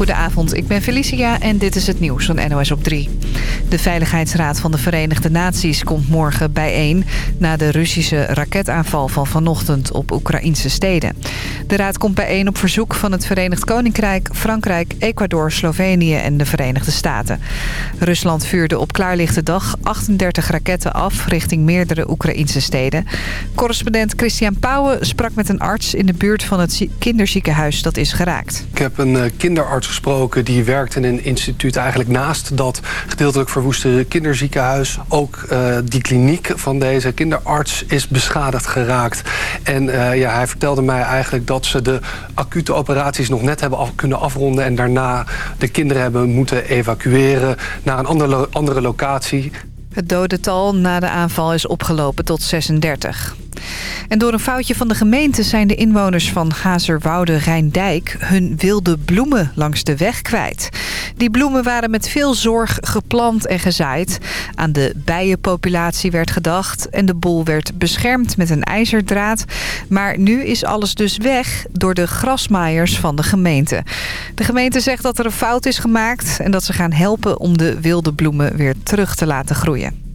Goedenavond, ik ben Felicia en dit is het nieuws van NOS op 3. De Veiligheidsraad van de Verenigde Naties komt morgen bijeen... na de Russische raketaanval van vanochtend op Oekraïnse steden. De raad komt bijeen op verzoek van het Verenigd Koninkrijk... Frankrijk, Ecuador, Slovenië en de Verenigde Staten. Rusland vuurde op klaarlichte dag 38 raketten af... richting meerdere Oekraïnse steden. Correspondent Christian Pauwen sprak met een arts... in de buurt van het kinderziekenhuis dat is geraakt. Ik heb een eh, kinderarts gesproken die werkt in een instituut eigenlijk naast dat gedeeltelijk verwoeste kinderziekenhuis. Ook uh, die kliniek van deze kinderarts is beschadigd geraakt. En uh, ja, hij vertelde mij eigenlijk dat ze de acute operaties nog net hebben kunnen afronden en daarna de kinderen hebben moeten evacueren naar een andere locatie. Het dodental na de aanval is opgelopen tot 36. En door een foutje van de gemeente zijn de inwoners van Hazerwoude Rijndijk hun wilde bloemen langs de weg kwijt. Die bloemen waren met veel zorg geplant en gezaaid. Aan de bijenpopulatie werd gedacht en de boel werd beschermd met een ijzerdraad. Maar nu is alles dus weg door de grasmaaiers van de gemeente. De gemeente zegt dat er een fout is gemaakt en dat ze gaan helpen om de wilde bloemen weer terug te laten groeien.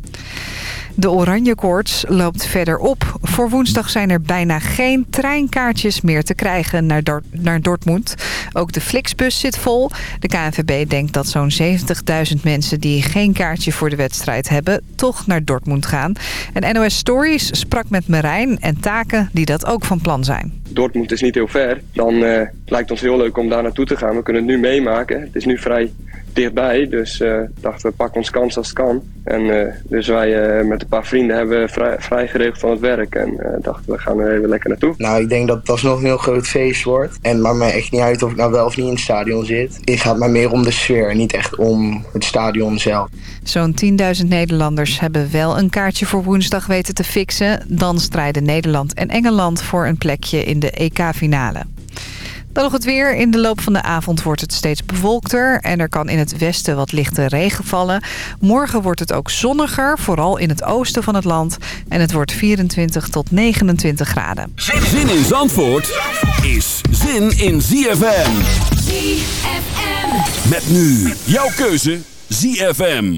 De oranje koorts loopt verder op. Voor woensdag zijn er bijna geen treinkaartjes meer te krijgen naar, naar Dortmund. Ook de Flixbus zit vol. De KNVB denkt dat zo'n 70.000 mensen die geen kaartje voor de wedstrijd hebben... toch naar Dortmund gaan. En NOS Stories sprak met Marijn en Taken die dat ook van plan zijn. Dortmund is niet heel ver. Dan uh, lijkt ons heel leuk om daar naartoe te gaan. We kunnen het nu meemaken. Het is nu vrij dichtbij. Dus uh, dachten we, pak ons kans als het kan. En uh, dus wij uh, met een paar vrienden hebben vrij, vrij geregeld van het werk. En dachten we gaan er even lekker naartoe. Nou, ik denk dat het alsnog een heel groot feest wordt. En maakt mij echt niet uit of ik nou wel of niet in het stadion zit. Het gaat mij meer om de sfeer en niet echt om het stadion zelf. Zo'n 10.000 Nederlanders hebben wel een kaartje voor woensdag weten te fixen. Dan strijden Nederland en Engeland voor een plekje in de EK-finale. Dan nog het weer. In de loop van de avond wordt het steeds bewolkter. En er kan in het westen wat lichte regen vallen. Morgen wordt het ook zonniger, vooral in het oosten van het land. En het wordt 24 tot 29 graden. Zin in Zandvoort is zin in ZFM. ZFM. Met nu jouw keuze ZFM.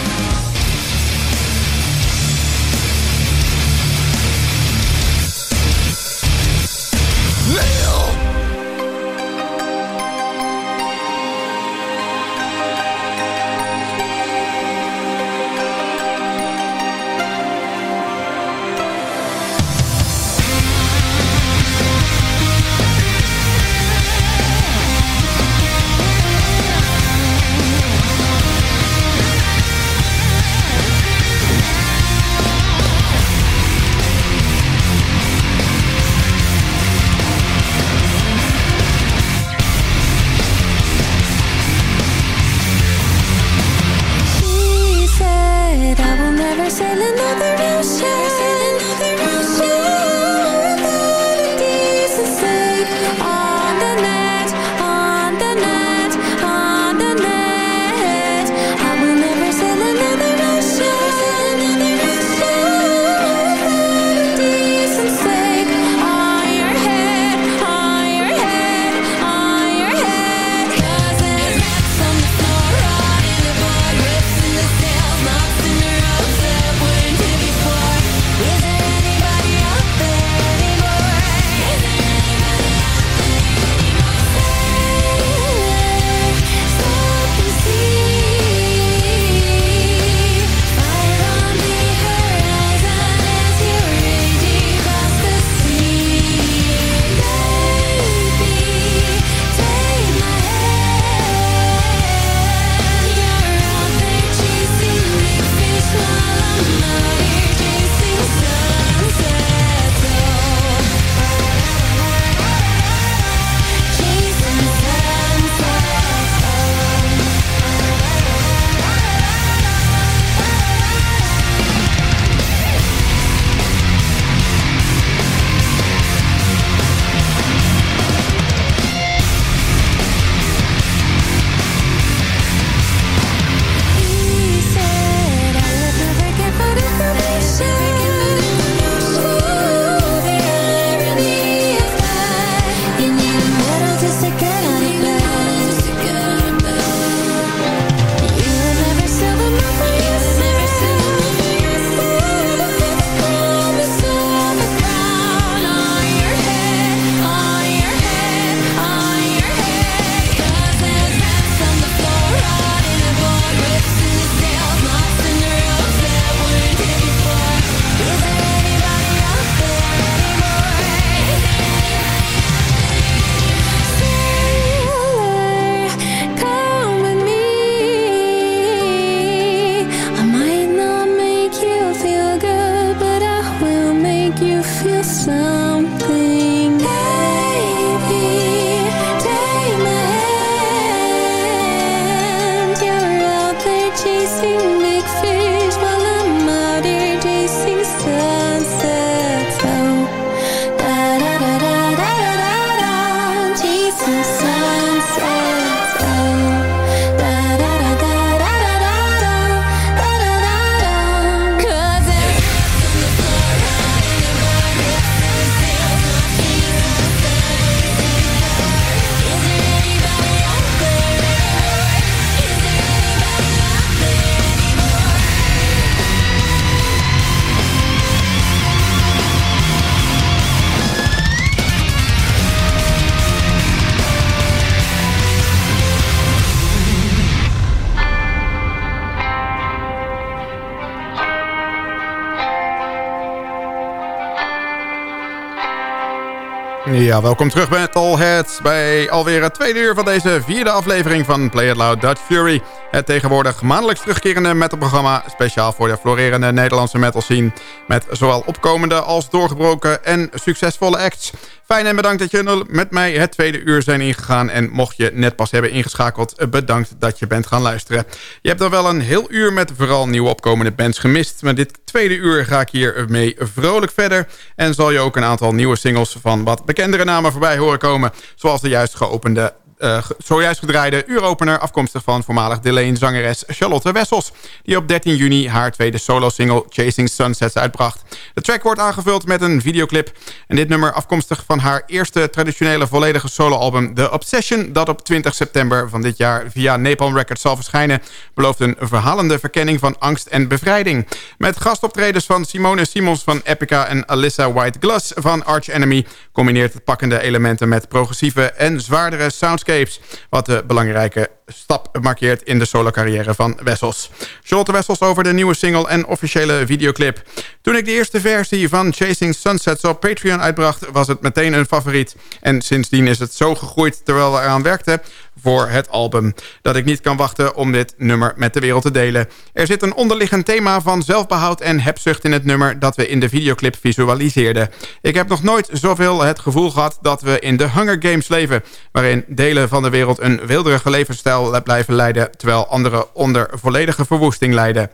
Ja, welkom terug bij Metalheads bij alweer het tweede uur van deze vierde aflevering van Play It Loud Dutch Fury. Het tegenwoordig maandelijks terugkerende metalprogramma speciaal voor de florerende Nederlandse metal scene. Met zowel opkomende als doorgebroken en succesvolle acts. Fijn en bedankt dat je met mij het tweede uur zijn ingegaan. En mocht je net pas hebben ingeschakeld, bedankt dat je bent gaan luisteren. Je hebt dan wel een heel uur met vooral nieuwe opkomende bands gemist. Maar dit tweede uur ga ik hier mee vrolijk verder. En zal je ook een aantal nieuwe singles van wat bekendere namen voorbij horen komen. Zoals de juist geopende uh, zojuist gedraaide uuropener... afkomstig van voormalig Delane-zangeres Charlotte Wessels... die op 13 juni haar tweede solo-single Chasing Sunsets uitbracht. De track wordt aangevuld met een videoclip. En dit nummer afkomstig van haar eerste traditionele volledige soloalbum The Obsession... dat op 20 september van dit jaar via Napalm Records zal verschijnen... belooft een verhalende verkenning van angst en bevrijding. Met gastoptredens van Simone Simons van Epica... en Alyssa White Glass van Arch Enemy... combineert het pakkende elementen met progressieve en zwaardere wat de belangrijke stap markeert in de solo-carrière van Wessels. Charlotte Wessels over de nieuwe single en officiële videoclip. Toen ik de eerste versie van Chasing Sunsets op Patreon uitbracht... was het meteen een favoriet. En sindsdien is het zo gegroeid terwijl we eraan werkten voor het album... dat ik niet kan wachten om dit nummer met de wereld te delen. Er zit een onderliggend thema van zelfbehoud en hebzucht in het nummer... dat we in de videoclip visualiseerden. Ik heb nog nooit zoveel het gevoel gehad dat we in de Hunger Games leven... waarin delen van de wereld een wilderige levensstijl blijven leiden... terwijl anderen onder volledige verwoesting lijden.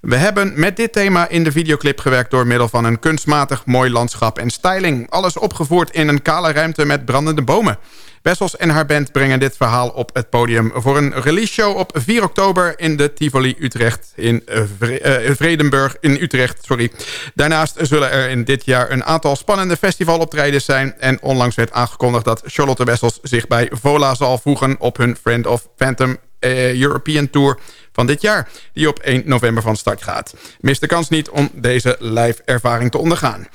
We hebben met dit thema in de videoclip gewerkt... door middel van een kunstmatig mooi landschap en styling. Alles opgevoerd in een kale ruimte met brandende bomen. Wessels en haar band brengen dit verhaal op het podium... voor een release show op 4 oktober in de Tivoli Utrecht... in uh, Vredenburg in Utrecht. Sorry. Daarnaast zullen er in dit jaar een aantal spannende festivaloptredens zijn... en onlangs werd aangekondigd dat Charlotte Wessels zich bij Vola zal voegen... op hun Friend of Phantom uh, European Tour van dit jaar... die op 1 november van start gaat. Mis de kans niet om deze live ervaring te ondergaan.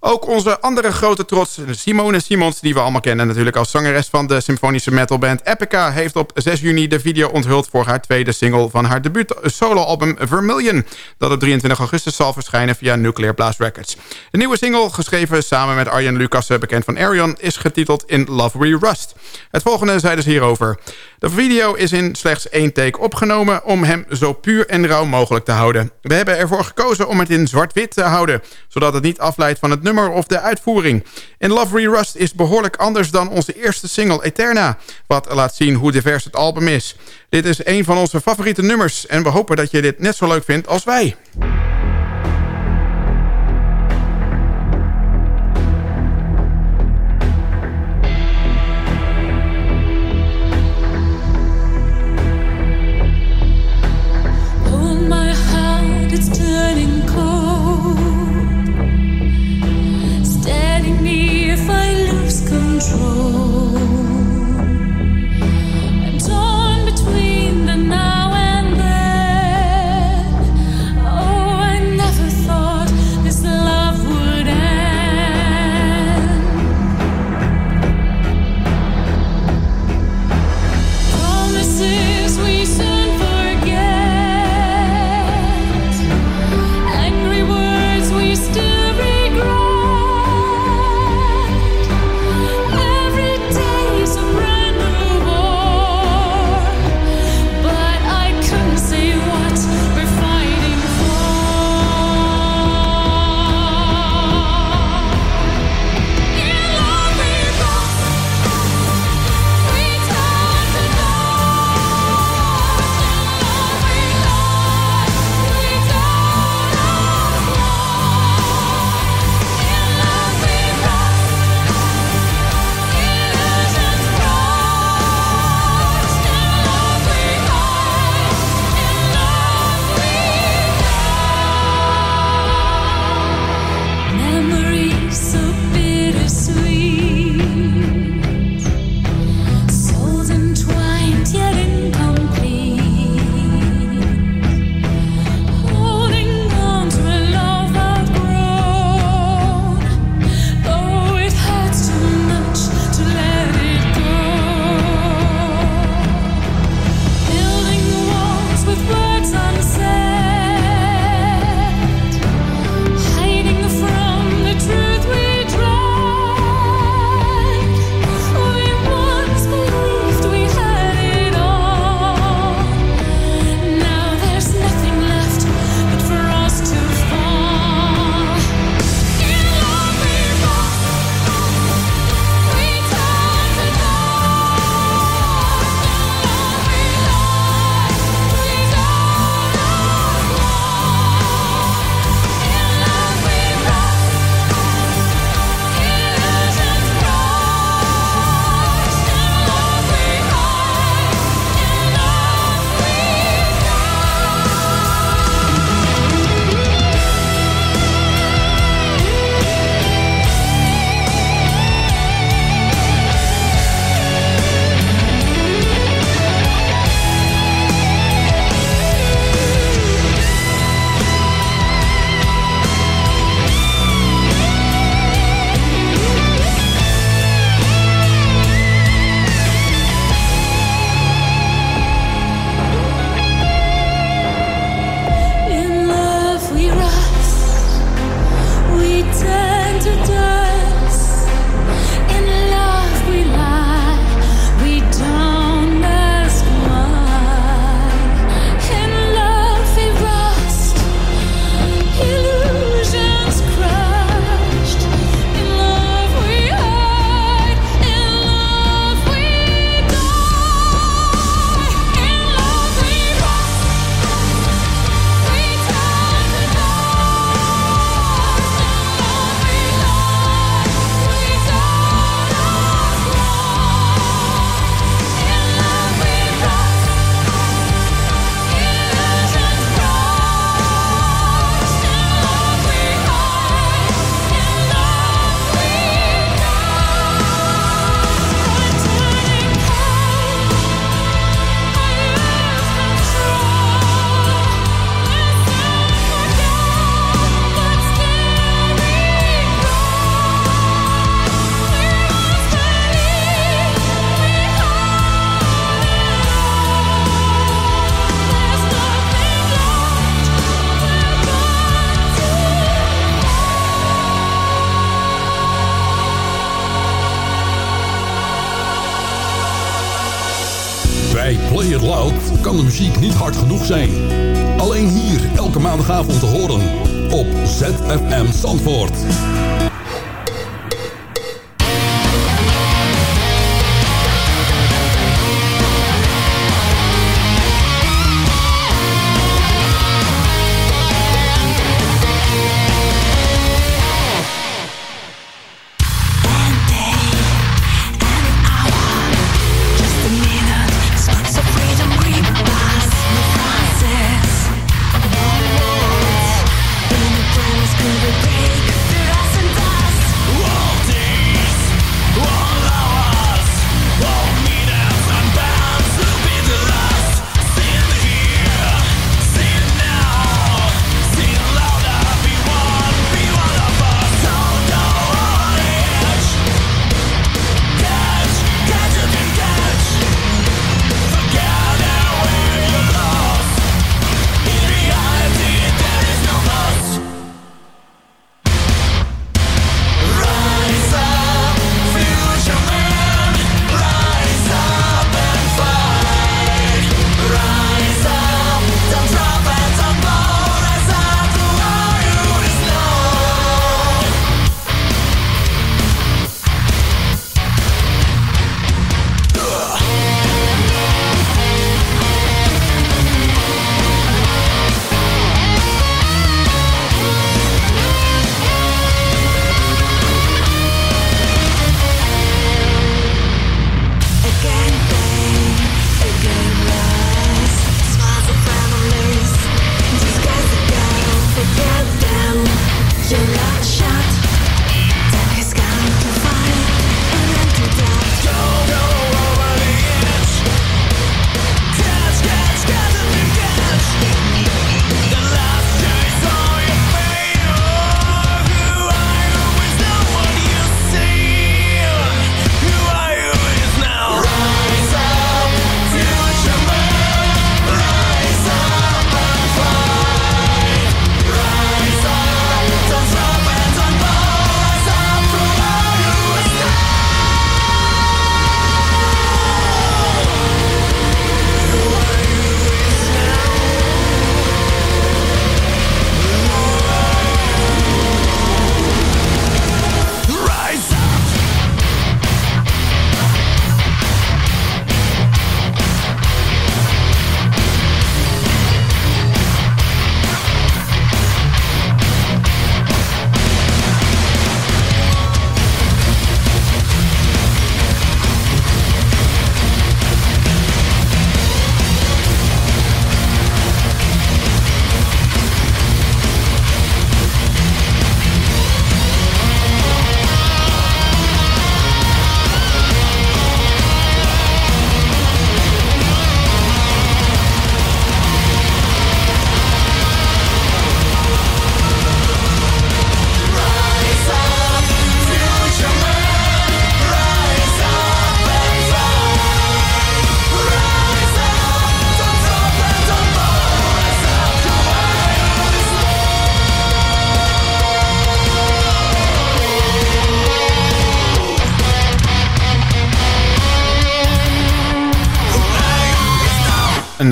Ook onze andere grote trots, Simone Simons... die we allemaal kennen natuurlijk als zangeres van de symfonische metalband Epica... heeft op 6 juni de video onthuld voor haar tweede single... van haar debuut soloalbum Vermilion... dat op 23 augustus zal verschijnen via Nuclear Blast Records. De nieuwe single, geschreven samen met Arjen Lucassen... bekend van Arion, is getiteld In Love We Rust. Het volgende zeiden ze hierover. De video is in slechts één take opgenomen... om hem zo puur en rauw mogelijk te houden. We hebben ervoor gekozen om het in zwart-wit te houden... zodat het niet afleidt van het nummer of de uitvoering. In Love Rust is behoorlijk anders dan onze eerste single Eterna... wat laat zien hoe divers het album is. Dit is een van onze favoriete nummers... en we hopen dat je dit net zo leuk vindt als wij.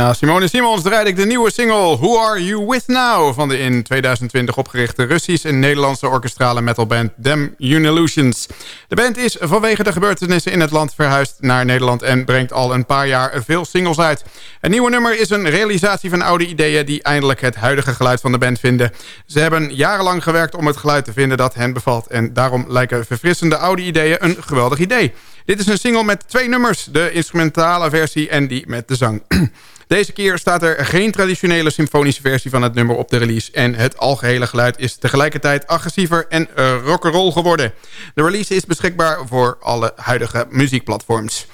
Na Simone Simons draaide ik de nieuwe single Who Are You With Now... van de in 2020 opgerichte Russisch en Nederlandse orkestrale metalband Them Unillusions. De band is vanwege de gebeurtenissen in het land verhuisd naar Nederland... en brengt al een paar jaar veel singles uit. Het nieuwe nummer is een realisatie van oude ideeën... die eindelijk het huidige geluid van de band vinden. Ze hebben jarenlang gewerkt om het geluid te vinden dat hen bevalt... en daarom lijken verfrissende oude ideeën een geweldig idee. Dit is een single met twee nummers, de instrumentale versie en die met de zang. Deze keer staat er geen traditionele symfonische versie van het nummer op de release... en het algehele geluid is tegelijkertijd agressiever en uh, rock'n'roll geworden. De release is beschikbaar voor alle huidige muziekplatforms.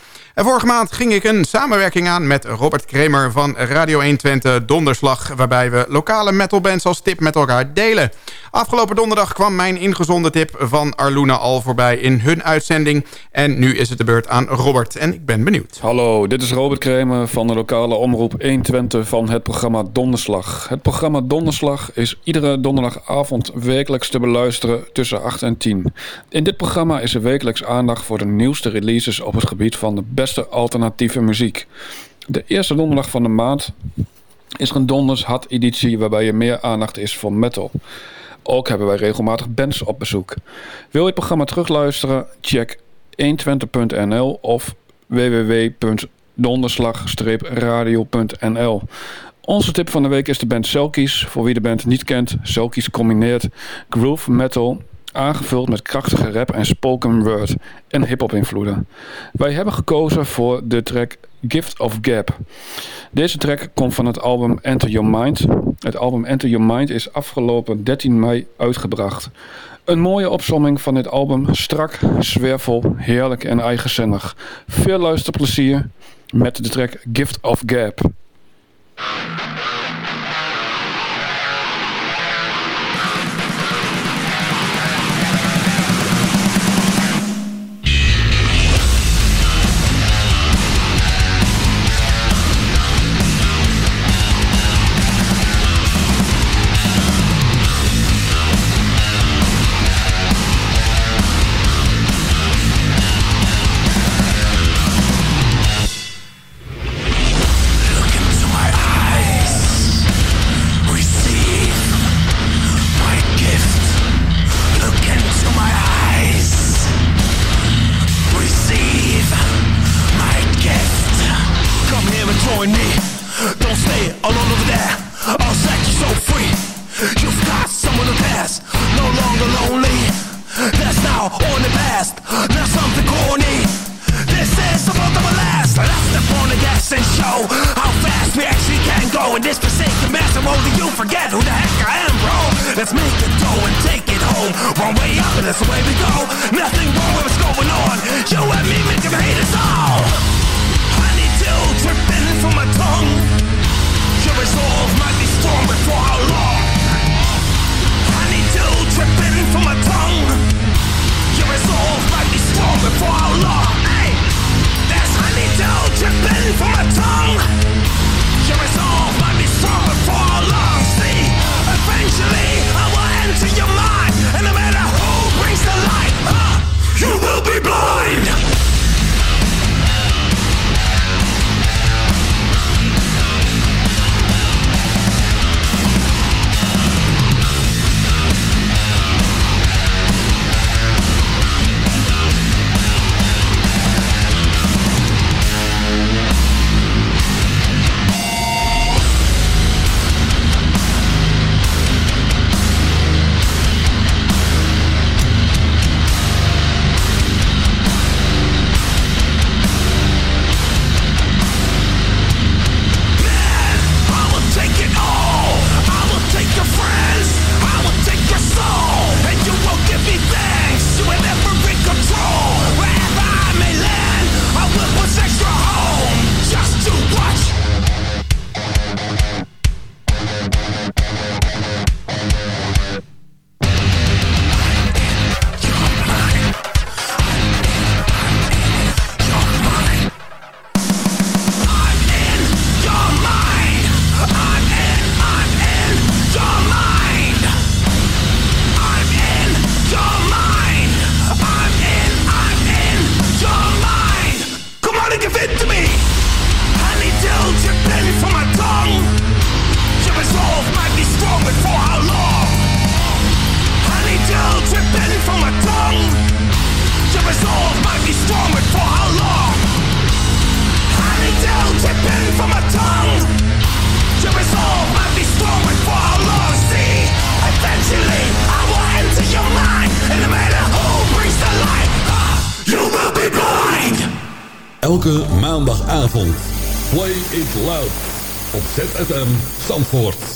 Vorige maand ging ik een samenwerking aan met Robert Kremer van Radio 1 Twente Donderslag... waarbij we lokale metalbands als tip met elkaar delen. Afgelopen donderdag kwam mijn ingezonde tip van Arluna al voorbij in hun uitzending. En nu is het de beurt aan Robert en ik ben benieuwd. Hallo, dit is Robert Kremer van de lokale omroep 120 van het programma Donderslag. Het programma Donderslag is iedere donderdagavond wekelijks te beluisteren tussen 8 en 10. In dit programma is er wekelijks aandacht voor de nieuwste releases op het gebied van de beste alternatieve muziek. De eerste donderdag van de maand is er een Donders Hard editie waarbij er meer aandacht is voor metal. Ook hebben wij regelmatig bands op bezoek. Wil je het programma terugluisteren? Check 120.nl of www.donderslag-radio.nl Onze tip van de week is de band Selkies. Voor wie de band niet kent, Selkies combineert groove metal aangevuld met krachtige rap en spoken word en hip-hop invloeden. Wij hebben gekozen voor de track Gift of Gap. Deze track komt van het album Enter Your Mind. Het album Enter Your Mind is afgelopen 13 mei uitgebracht. Een mooie opsomming van dit album. Strak, zwervel, heerlijk en eigenzinnig. Veel luisterplezier met de track Gift of Gap. ZFM Zandvoort.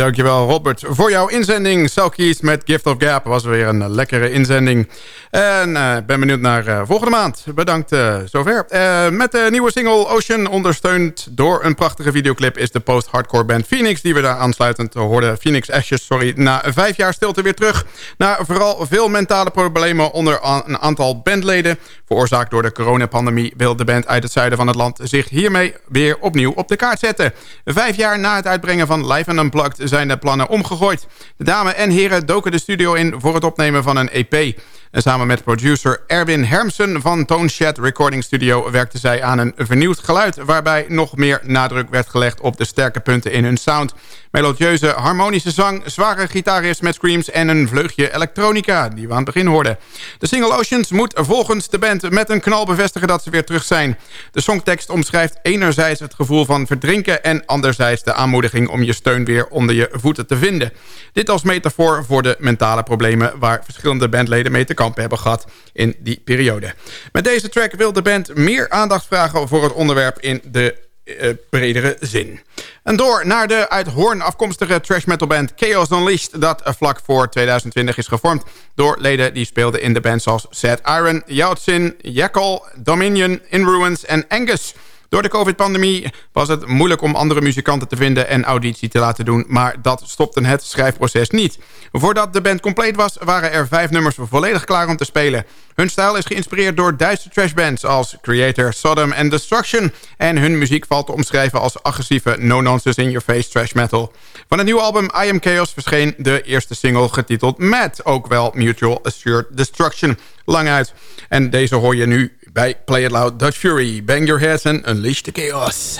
Dankjewel Robert voor jouw inzending. Selkies met Gift of Gap was weer een lekkere inzending. En uh, ben benieuwd naar uh, volgende maand. Bedankt zover. met de nieuwe single Ocean, ondersteund door een prachtige videoclip... is de post-hardcore band Phoenix, die we daar aansluitend hoorden. Phoenix Ashes, sorry, na vijf jaar stilte weer terug. Na vooral veel mentale problemen onder een aantal bandleden... veroorzaakt door de coronapandemie... wil de band uit het zuiden van het land zich hiermee weer opnieuw op de kaart zetten. Vijf jaar na het uitbrengen van Live and Unplugged zijn de plannen omgegooid. De dames en heren doken de studio in voor het opnemen van een EP... En samen met producer Erwin Hermsen van Toneshed Recording Studio... werkten zij aan een vernieuwd geluid... waarbij nog meer nadruk werd gelegd op de sterke punten in hun sound. Melodieuze, harmonische zang, zware gitarist met screams... en een vleugje elektronica, die we aan het begin hoorden. De single Oceans moet volgens de band met een knal bevestigen dat ze weer terug zijn. De songtekst omschrijft enerzijds het gevoel van verdrinken... en anderzijds de aanmoediging om je steun weer onder je voeten te vinden. Dit als metafoor voor de mentale problemen... waar verschillende bandleden mee te kampen hebben gehad in die periode. Met deze track wil de band meer aandacht vragen voor het onderwerp in de uh, bredere zin. En door naar de uit Hoorn afkomstige trash metal band Chaos Unleashed... dat vlak voor 2020 is gevormd door leden die speelden in de bands zoals Sad Iron, Yautsin, Jackal, Dominion, In Ruins en Angus... Door de covid-pandemie was het moeilijk om andere muzikanten te vinden en auditie te laten doen, maar dat stopte het schrijfproces niet. Voordat de band compleet was, waren er vijf nummers volledig klaar om te spelen. Hun stijl is geïnspireerd door Duitse trashbands als Creator, Sodom en Destruction. En hun muziek valt te omschrijven als agressieve no-nonsense in-your-face trash metal. Van het nieuwe album I Am Chaos verscheen de eerste single getiteld Mad. Ook wel Mutual Assured Destruction. Lang uit. En deze hoor je nu bij Play It Loud Dutch Fury. Bang your heads and unleash the chaos.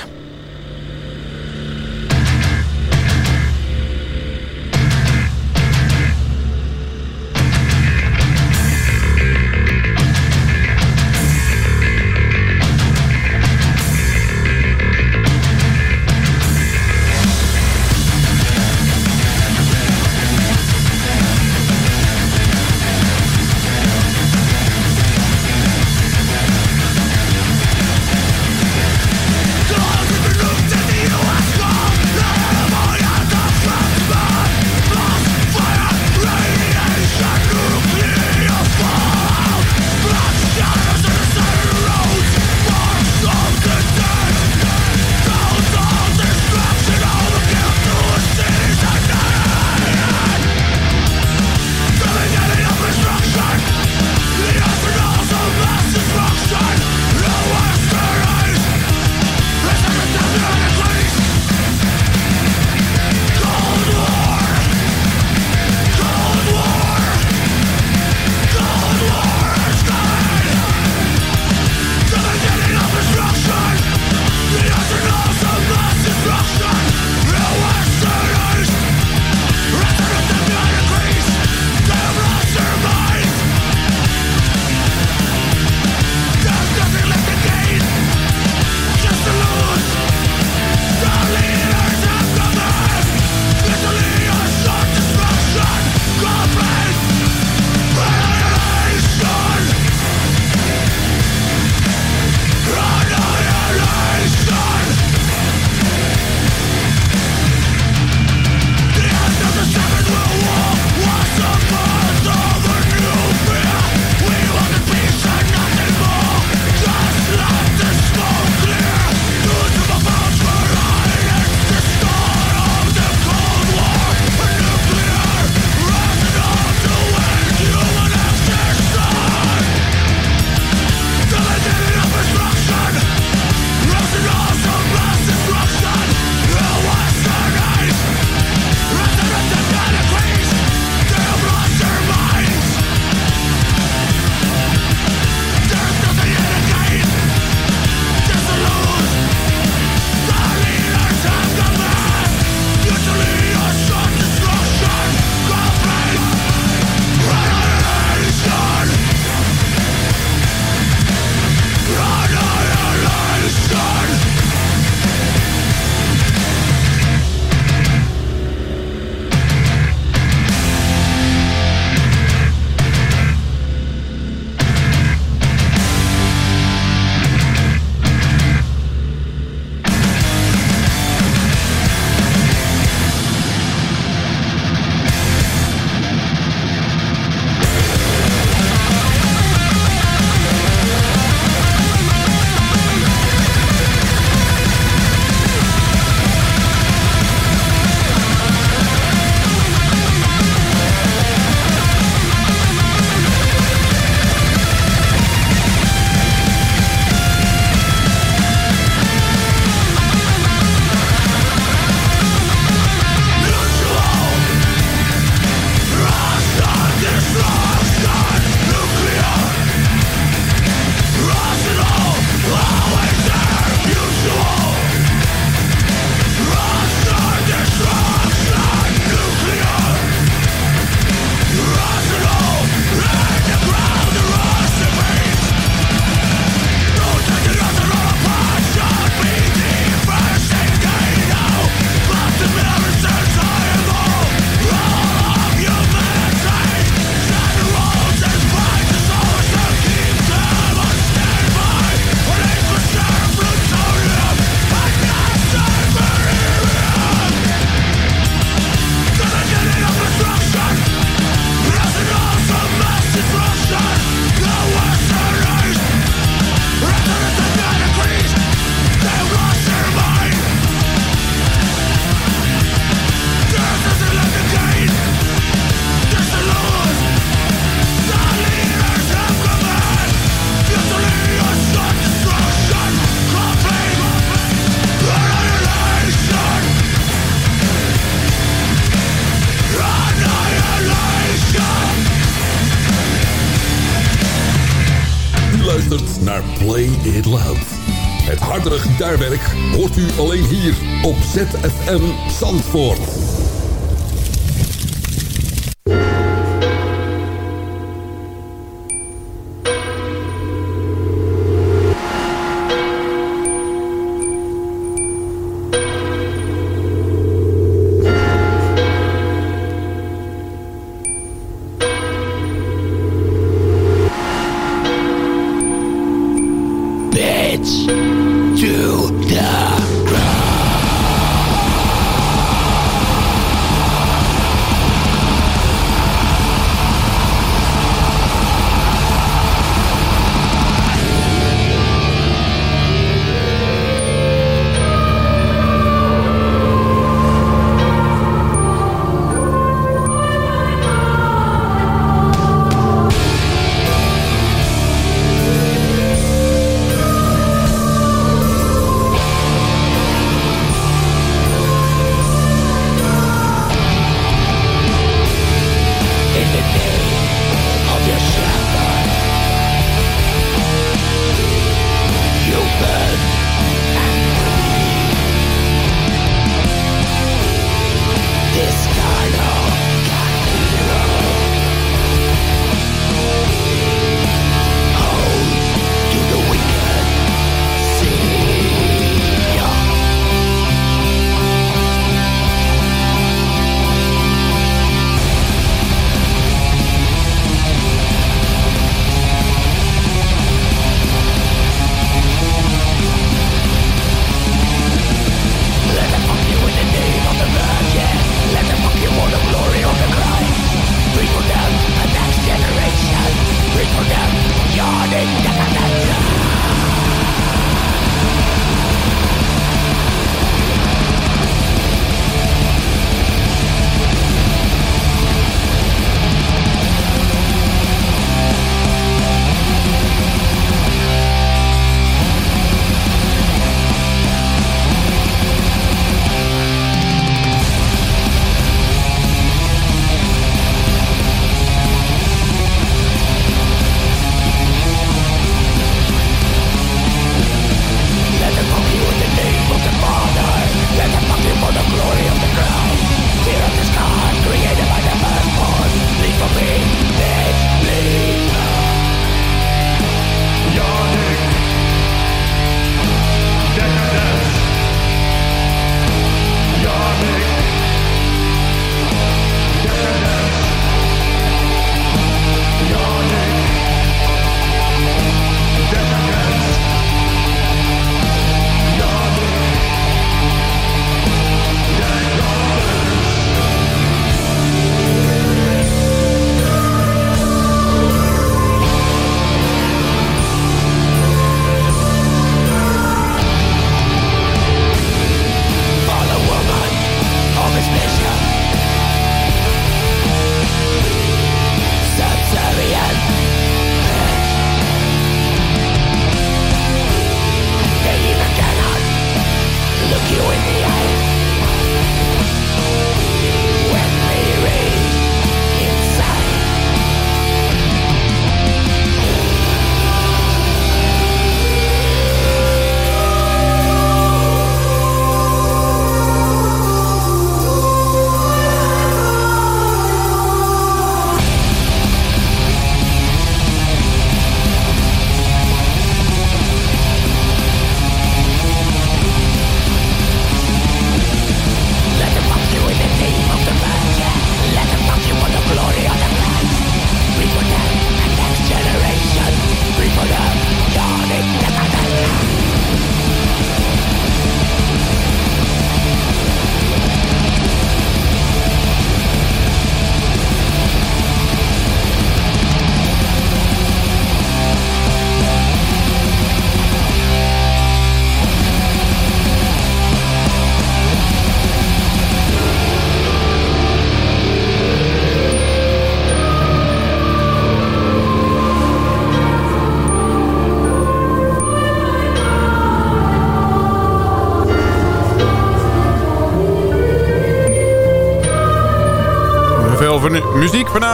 Gitaarwerk hoort u alleen hier op ZFM Zandvoort.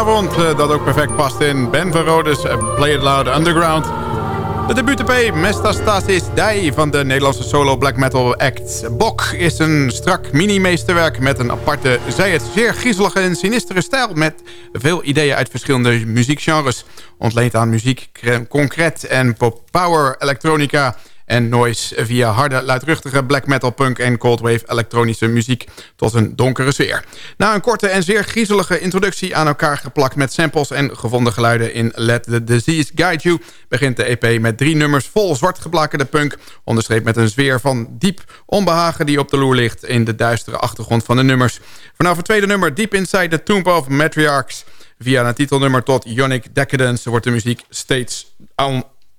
Uh, dat ook perfect past in Ben van Rodes Play It Loud Underground. De debuut-EP Mestastasis Dai van de Nederlandse solo black metal act Bok... is een strak mini-meesterwerk met een aparte, zij het zeer griezelige en sinistere stijl... met veel ideeën uit verschillende muziekgenres. Ontleend aan muziek, concreet en power elektronica en noise via harde, luidruchtige black metal, punk en coldwave elektronische muziek tot een donkere sfeer. Na een korte en zeer griezelige introductie aan elkaar geplakt met samples en gevonden geluiden in Let the Disease Guide You begint de EP met drie nummers vol zwart geblakerde punk, onderstreept met een sfeer van diep onbehagen die op de loer ligt in de duistere achtergrond van de nummers. Vanaf het tweede nummer Deep Inside the Tomb of Matriarchs Via een titelnummer tot Ionic Decadence wordt de muziek steeds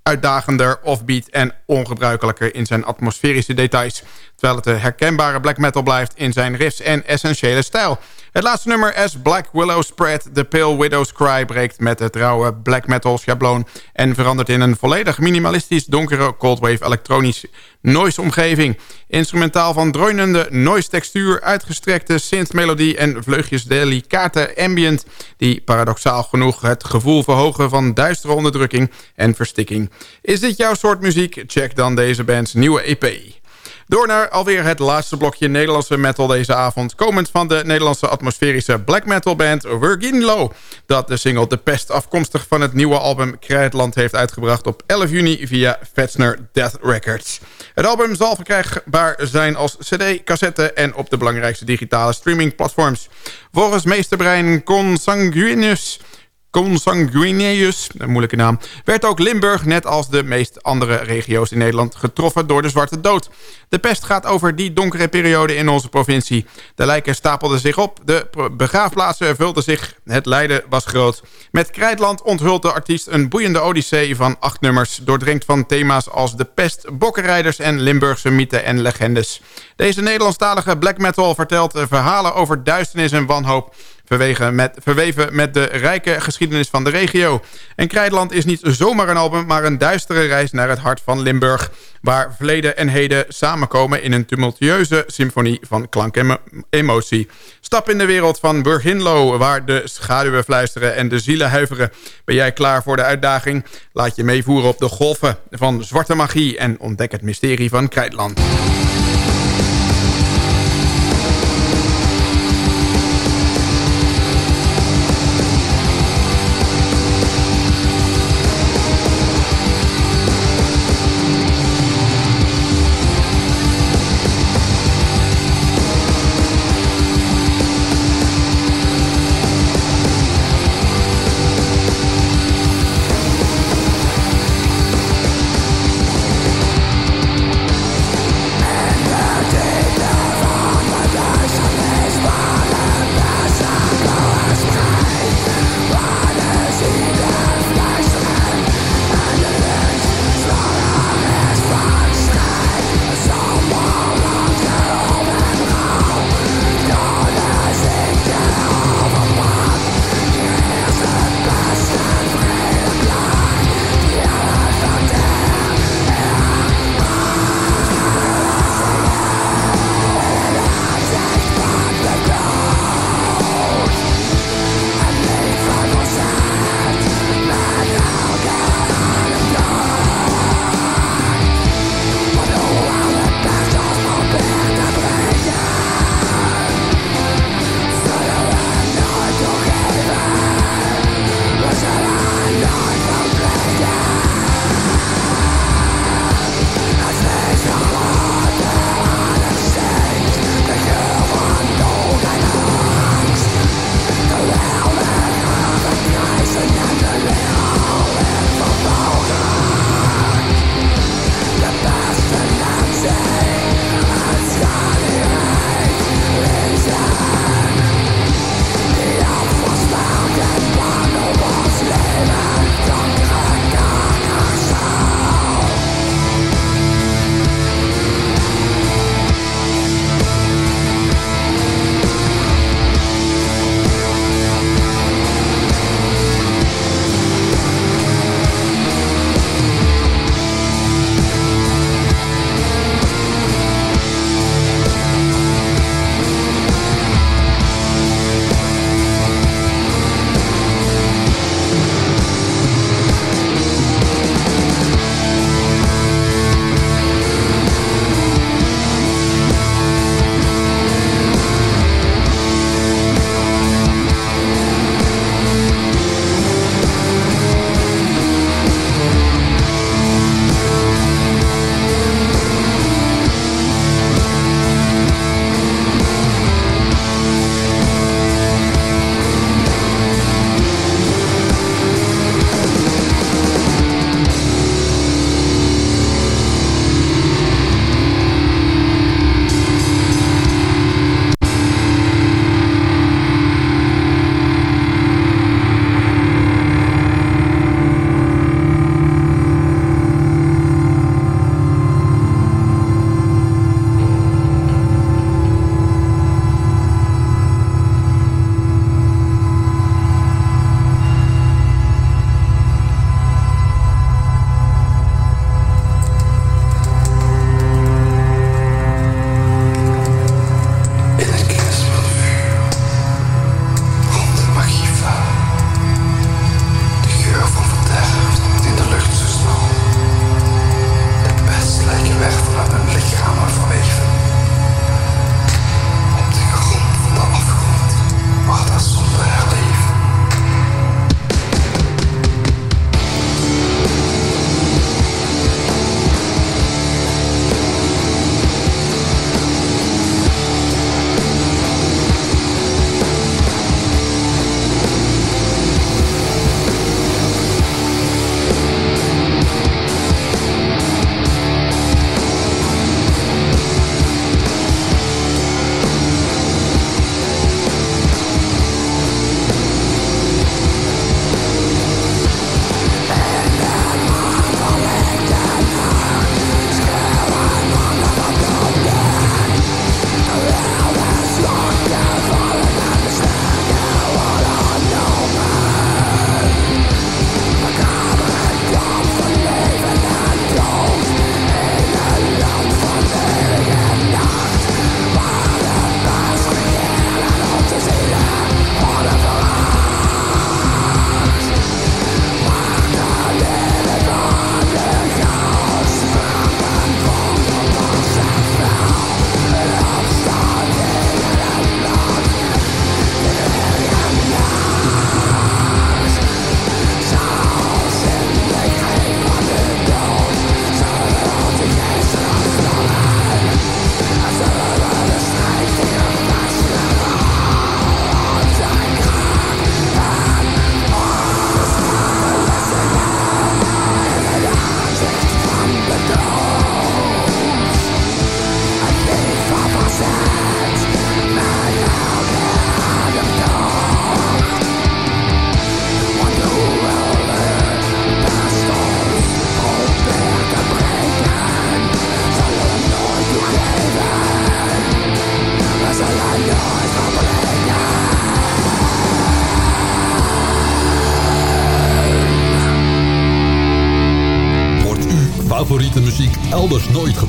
uitdagender, offbeat en ongebruikelijker in zijn atmosferische details. Terwijl het een herkenbare black metal blijft in zijn riffs en essentiële stijl. Het laatste nummer, As Black Willow Spread, The Pale Widow's Cry... breekt met het rauwe black metal schabloon... en verandert in een volledig minimalistisch donkere coldwave elektronisch noise-omgeving. Instrumentaal van dreunende noise-textuur, uitgestrekte synth-melodie... en vleugjes delicate ambient... die paradoxaal genoeg het gevoel verhogen van duistere onderdrukking en verstikking. Is dit jouw soort muziek? Check dan deze band's nieuwe EP. Door naar alweer het laatste blokje Nederlandse metal deze avond. Komend van de Nederlandse atmosferische black metal band Virginlo. Dat de single De Pest afkomstig van het nieuwe album Krijtland heeft uitgebracht op 11 juni via Fetzner Death Records. Het album zal verkrijgbaar zijn als cd, cassette en op de belangrijkste digitale streamingplatforms. Volgens meesterbrein Consanguinus Consanguineus, een moeilijke naam, werd ook Limburg, net als de meest andere regio's in Nederland, getroffen door de Zwarte Dood. De pest gaat over die donkere periode in onze provincie. De lijken stapelden zich op, de begraafplaatsen vulden zich, het lijden was groot. Met Krijtland onthult de artiest een boeiende odyssee van acht nummers... doordrenkt van thema's als de pest, bokkenrijders en Limburgse mythen en legendes. Deze Nederlandstalige black metal vertelt verhalen over duisternis en wanhoop verweven met, verweven met de rijke geschiedenis van de regio. En Krijtland is niet zomaar een album, maar een duistere reis naar het hart van Limburg... waar verleden en heden samenkomen in een tumultueuze symfonie van klank en emotie. Stap in de wereld van Burginlo, waar de schaduwen fluisteren en de zielen huiveren. Ben jij klaar voor de uitdaging? Laat je meevoeren op de golven van zwarte magie... en ontdek het mysterie van Krijtland.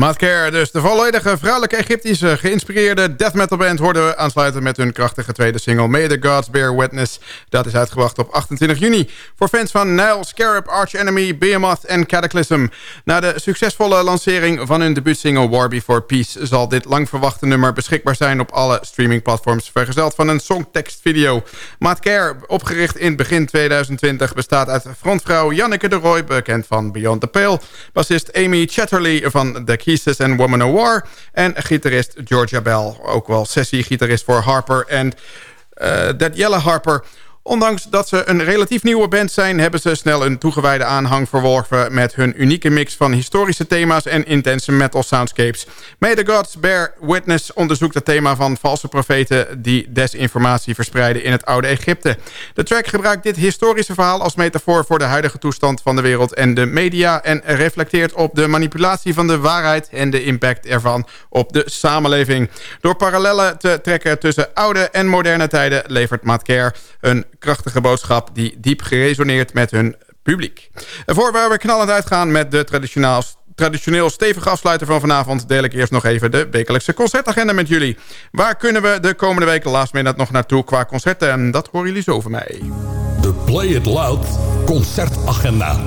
Maat dus de volledige vrouwelijke Egyptische geïnspireerde death metal band... worden we aansluiten met hun krachtige tweede single... May the Gods Bear Witness. Dat is uitgebracht op 28 juni. Voor fans van Nile, Scarab, Arch Enemy, Behemoth en Cataclysm. Na de succesvolle lancering van hun debuutsingle War Before Peace... zal dit lang verwachte nummer beschikbaar zijn op alle streamingplatforms... vergezeld van een songtekstvideo. Maat Care, opgericht in begin 2020... bestaat uit frontvrouw Janneke de Roy... bekend van Beyond the Pale... bassist Amy Chatterley van The Kisses en Woman of War... en gitarist Georgia Bell, ook wel sessiegitarist voor Harper... en uh, That Yellow Harper... Ondanks dat ze een relatief nieuwe band zijn... hebben ze snel een toegewijde aanhang verworven... met hun unieke mix van historische thema's en intense metal soundscapes. May the Gods Bear Witness onderzoekt het thema van valse profeten... die desinformatie verspreiden in het oude Egypte. De track gebruikt dit historische verhaal als metafoor... voor de huidige toestand van de wereld en de media... en reflecteert op de manipulatie van de waarheid... en de impact ervan op de samenleving. Door parallellen te trekken tussen oude en moderne tijden... levert Matt Care een krachtige boodschap die diep geresoneerd met hun publiek. Voor we knallend uitgaan met de traditioneel, traditioneel stevige afsluiter van vanavond... deel ik eerst nog even de wekelijkse concertagenda met jullie. Waar kunnen we de komende week last minute nog naartoe qua concerten? Dat horen jullie zo van mij. De Play It Loud concertagenda.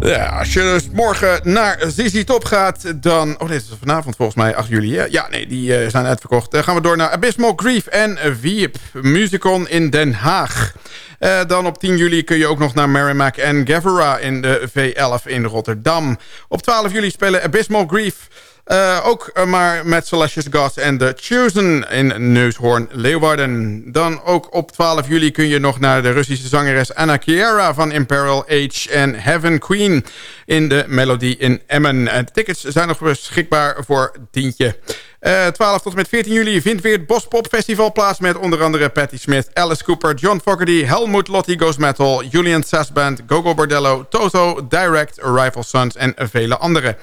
Ja, als je dus morgen naar ZZ Top gaat, dan... Oh, dit is vanavond volgens mij 8 juli. Hè? Ja, nee, die uh, zijn uitverkocht. Dan gaan we door naar Abysmal Grief en Wiep Musicon in Den Haag. Uh, dan op 10 juli kun je ook nog naar Merrimack en Gavera in de V11 in Rotterdam. Op 12 juli spelen Abysmal Grief... Uh, ook uh, maar met Celestious Gods en The Chosen in Neushoorn, Leeuwarden. Dan ook op 12 juli kun je nog naar de Russische zangeres Anna Chiara van Imperial Age en Heaven Queen in de Melodie in Emmen. De tickets zijn nog beschikbaar voor tientje. Uh, 12 tot en met 14 juli vindt weer het Bospop Festival plaats... met onder andere Patti Smith, Alice Cooper, John Fogerty... Helmut Lotti Ghost Metal, Julian Sassband, Gogo Bordello... Toto, Direct, Rival Sons en vele anderen.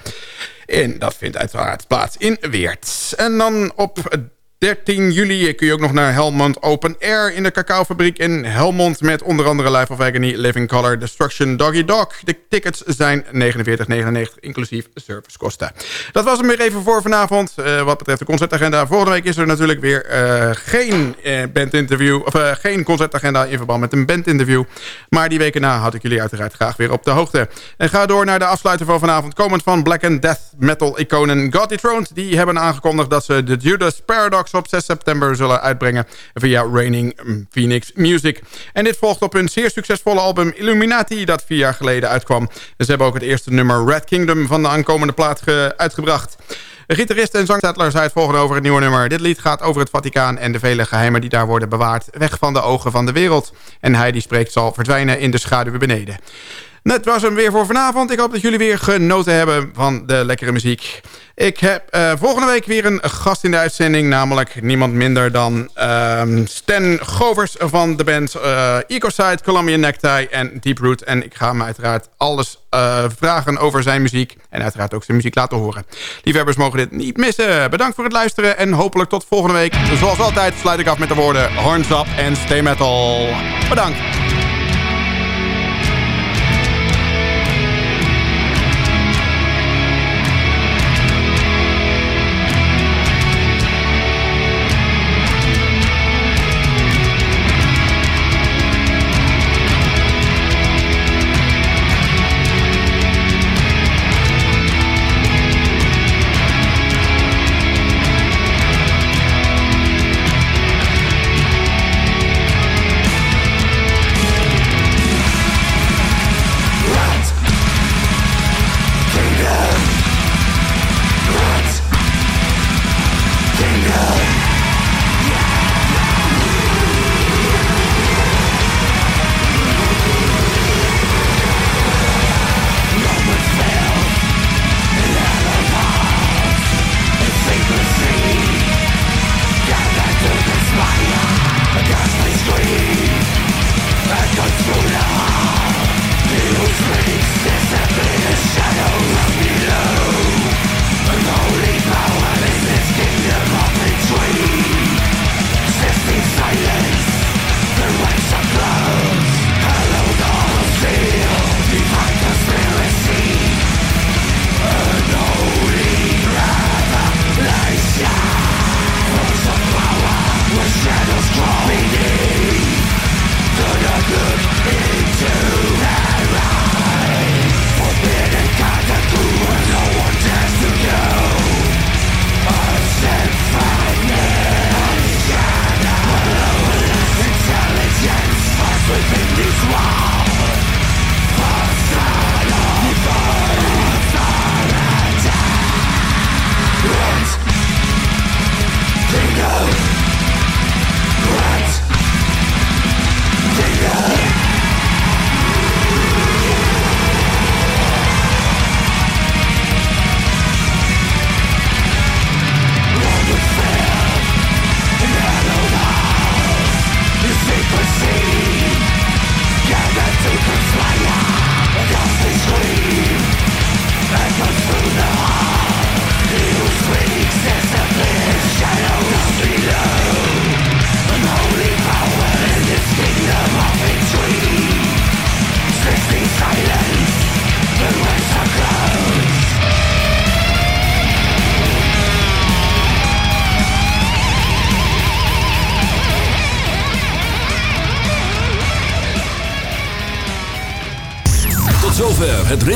En dat vindt uiteraard plaats in Weert. En dan op 13 juli kun je ook nog naar Helmond Open Air in de cacaofabriek in Helmond... met onder andere Life of Agony, Living Color, Destruction, Doggy Dog. De tickets zijn 49,99 inclusief servicekosten. Dat was hem weer even voor vanavond. Uh, wat betreft de concertagenda. Volgende week is er natuurlijk weer uh, geen uh, bandinterview... of geen concertagenda in verband met een bandinterview. Maar die weken na had ik jullie uiteraard graag weer op de hoogte. En ga door naar de afsluiter van vanavond... komend van Black and Death metal iconen God Dethroned. Die hebben aangekondigd dat ze de Judas Paradox op 6 september zullen uitbrengen via Raining Phoenix Music. En dit volgt op hun zeer succesvolle album Illuminati dat vier jaar geleden uitkwam. Ze hebben ook het eerste nummer Red Kingdom van de aankomende plaat uitgebracht. Gitarist en zangstettler zei het volgende over het nieuwe nummer. Dit lied gaat over het Vaticaan en de vele geheimen die daar worden bewaard. Weg van de ogen van de wereld. En hij die spreekt zal verdwijnen in de schaduw beneden. Net was hem weer voor vanavond. Ik hoop dat jullie weer genoten hebben van de lekkere muziek. Ik heb uh, volgende week weer een gast in de uitzending. Namelijk niemand minder dan uh, Stan Govers van de band uh, Ecoside, Columbia Necktie en Deeproot. En ik ga hem uiteraard alles uh, vragen over zijn muziek. En uiteraard ook zijn muziek laten horen. Liefhebbers mogen dit niet missen. Bedankt voor het luisteren en hopelijk tot volgende week. Zoals altijd sluit ik af met de woorden Horns Up en Stay Metal. Bedankt.